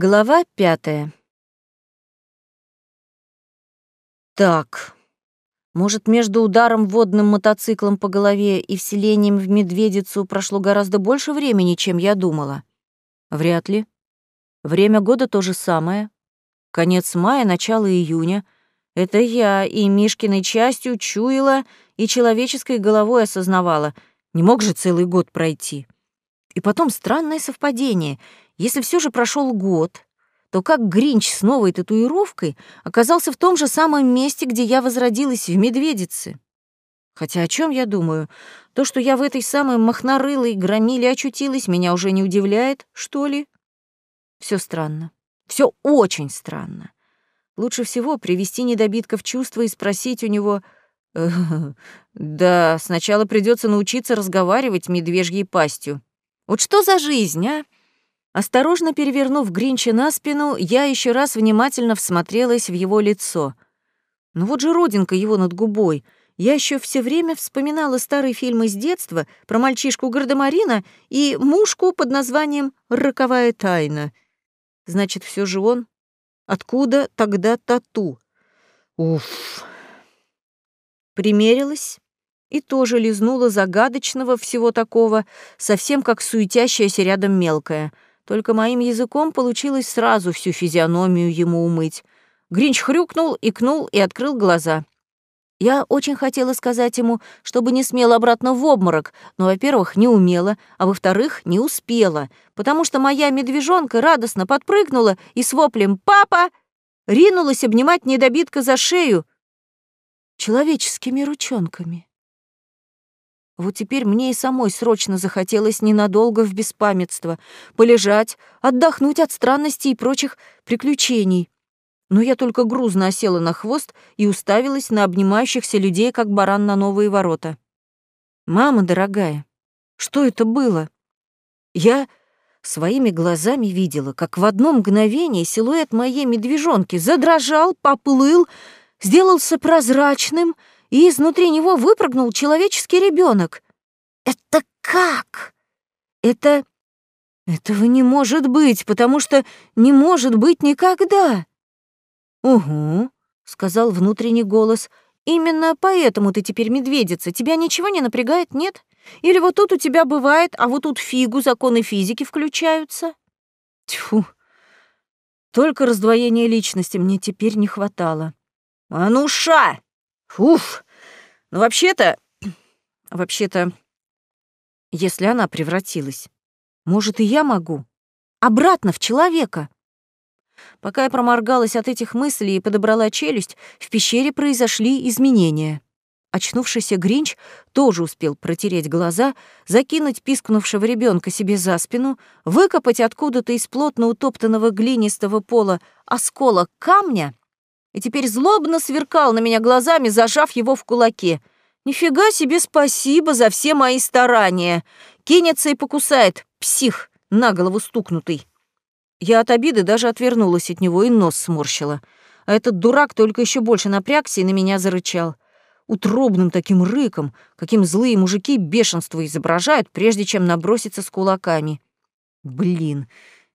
Глава пятая. Так, может, между ударом водным мотоциклом по голове и вселением в медведицу прошло гораздо больше времени, чем я думала? Вряд ли. Время года то же самое. Конец мая, начало июня. Это я и Мишкиной частью чуяла, и человеческой головой осознавала. Не мог же целый год пройти. И потом странное совпадение — если все же прошел год, то как Гринч с новой татуировкой оказался в том же самом месте, где я возродилась в Медведице? Хотя о чем я думаю? То, что я в этой самой махнорылой громиле очутилась, меня уже не удивляет, что ли? Все странно. Все очень странно. Лучше всего привести недобитка в чувство и спросить у него... да, сначала придется научиться разговаривать медвежьей пастью. Вот что за жизнь, а? Осторожно перевернув Гринча на спину, я еще раз внимательно всмотрелась в его лицо. Ну вот же родинка его над губой. Я еще все время вспоминала старые фильмы с детства про мальчишку Гардемарина и мушку под названием «Роковая тайна». Значит, все же он? Откуда тогда тату? Уф. Примерилась и тоже лизнула загадочного всего такого, совсем как суетящаяся рядом мелкая — только моим языком получилось сразу всю физиономию ему умыть. Гринч хрюкнул, икнул и открыл глаза. Я очень хотела сказать ему, чтобы не смел обратно в обморок, но, во-первых, не умела, а во-вторых, не успела, потому что моя медвежонка радостно подпрыгнула и с воплем «Папа!» ринулась обнимать недобитка за шею человеческими ручонками. Вот теперь мне и самой срочно захотелось ненадолго в беспамятство, полежать, отдохнуть от странностей и прочих приключений. Но я только грузно осела на хвост и уставилась на обнимающихся людей, как баран на новые ворота. «Мама дорогая, что это было?» Я своими глазами видела, как в одно мгновение силуэт моей медвежонки задрожал, поплыл, сделался прозрачным — и изнутри него выпрыгнул человеческий ребенок. Это как? Это... Этого не может быть, потому что не может быть никогда. «Угу», — сказал внутренний голос, — «именно поэтому ты теперь медведица. Тебя ничего не напрягает, нет? Или вот тут у тебя бывает, а вот тут фигу законы физики включаются?» Тьфу, только раздвоения личности мне теперь не хватало. «Ануша!» Уф! Ну, вообще-то... Вообще-то, если она превратилась, может, и я могу. Обратно в человека. Пока я проморгалась от этих мыслей и подобрала челюсть, в пещере произошли изменения. Очнувшийся Гринч тоже успел протереть глаза, закинуть пискнувшего ребенка себе за спину, выкопать откуда-то из плотно утоптанного глинистого пола осколок камня и теперь злобно сверкал на меня глазами, зажав его в кулаке. «Нифига себе спасибо за все мои старания! Кинется и покусает, псих, на голову стукнутый!» Я от обиды даже отвернулась от него и нос сморщила. А этот дурак только еще больше напрягся и на меня зарычал. Утробным таким рыком, каким злые мужики бешенство изображают, прежде чем наброситься с кулаками. Блин,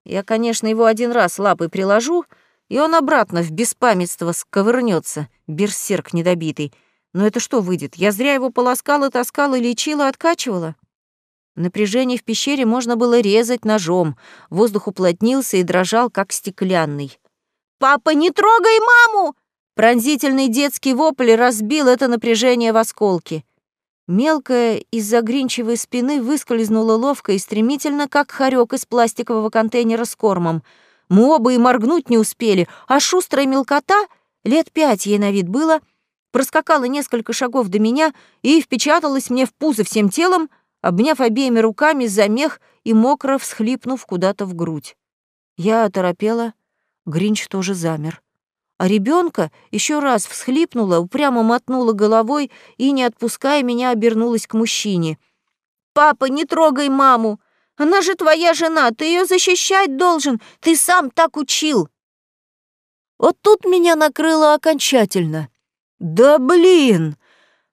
я, конечно, его один раз лапой приложу, и он обратно в беспамятство сковырнется, берсерк недобитый. Но это что выйдет? Я зря его полоскала, таскала, лечила, откачивала? Напряжение в пещере можно было резать ножом. Воздух уплотнился и дрожал, как стеклянный. «Папа, не трогай маму!» Пронзительный детский вопль разбил это напряжение в осколки. Мелкая из-за гринчевой спины выскользнула ловко и стремительно, как хорек из пластикового контейнера с кормом — мы оба и моргнуть не успели, а шустрая мелкота, лет пять ей на вид было, проскакала несколько шагов до меня и впечаталась мне в пузо всем телом, обняв обеими руками за мех и мокро всхлипнув куда-то в грудь. Я оторопела, Гринч тоже замер. А ребенка еще раз всхлипнула, упрямо мотнула головой и, не отпуская меня, обернулась к мужчине. «Папа, не трогай маму! Она же твоя жена, ты ее защищать должен, ты сам так учил. Вот тут меня накрыло окончательно. Да блин!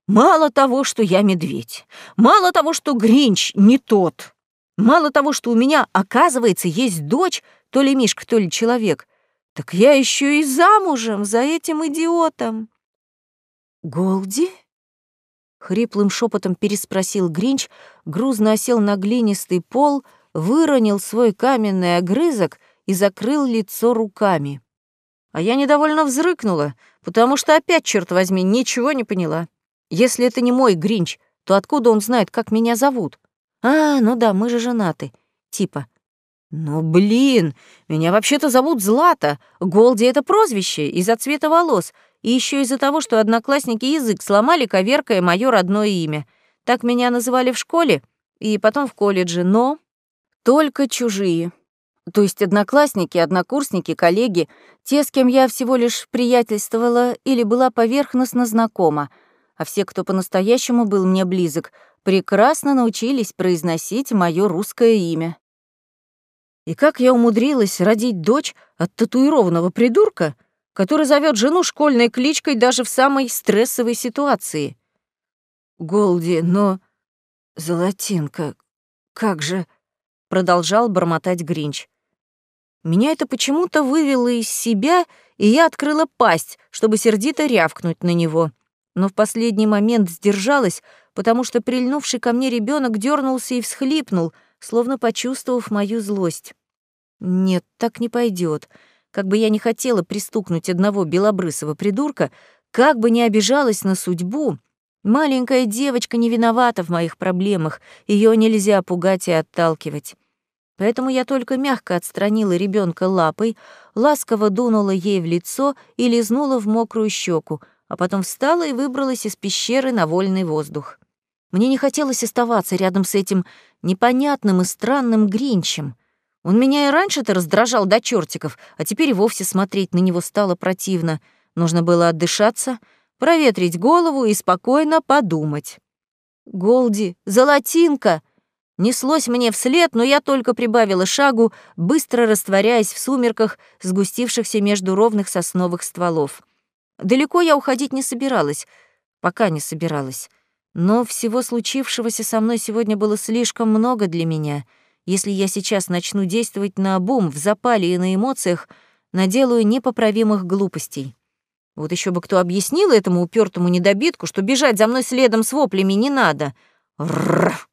Мало того, что я медведь, мало того, что Гринч не тот, мало того, что у меня, оказывается, есть дочь, то ли Мишка, то ли человек. Так я еще и замужем за этим идиотом. Голди? Хриплым шепотом переспросил Гринч, грузно осел на глинистый пол, выронил свой каменный огрызок и закрыл лицо руками. А я недовольно взрыкнула, потому что опять, черт возьми, ничего не поняла. Если это не мой Гринч, то откуда он знает, как меня зовут? А, ну да, мы же женаты. Типа. Ну, блин, меня вообще-то зовут Злата. Голди — это прозвище из-за цвета волос. И еще из-за того, что одноклассники язык сломали, коверкая мое родное имя. Так меня называли в школе и потом в колледже, но только чужие. То есть одноклассники, однокурсники, коллеги, те, с кем я всего лишь приятельствовала или была поверхностно знакома, а все, кто по-настоящему был мне близок, прекрасно научились произносить мое русское имя. И как я умудрилась родить дочь от татуированного придурка, который зовет жену школьной кличкой даже в самой стрессовой ситуации? Голди, но... Золотинка, как же... Продолжал бормотать Гринч. Меня это почему-то вывело из себя, и я открыла пасть, чтобы сердито рявкнуть на него. Но в последний момент сдержалась, потому что прильнувший ко мне ребенок дернулся и всхлипнул, словно почувствовав мою злость. Нет, так не пойдет. Как бы я ни хотела пристукнуть одного белобрысого придурка, как бы ни обижалась на судьбу, маленькая девочка не виновата в моих проблемах, ее нельзя пугать и отталкивать. Поэтому я только мягко отстранила ребенка лапой, ласково дунула ей в лицо и лизнула в мокрую щеку, а потом встала и выбралась из пещеры на вольный воздух. Мне не хотелось оставаться рядом с этим непонятным и странным Гринчем. Он меня и раньше-то раздражал до чертиков, а теперь вовсе смотреть на него стало противно. Нужно было отдышаться, проветрить голову и спокойно подумать. «Голди, золотинка!» Неслось мне вслед, но я только прибавила шагу, быстро растворяясь в сумерках, сгустившихся между ровных сосновых стволов. Далеко я уходить не собиралась, пока не собиралась. Но всего случившегося со мной сегодня было слишком много для меня. Если я сейчас начну действовать на бум, в запале и на эмоциях, наделаю непоправимых глупостей. Вот еще бы кто объяснил этому упертому недобитку, что бежать за мной следом с воплями не надо. Рррр.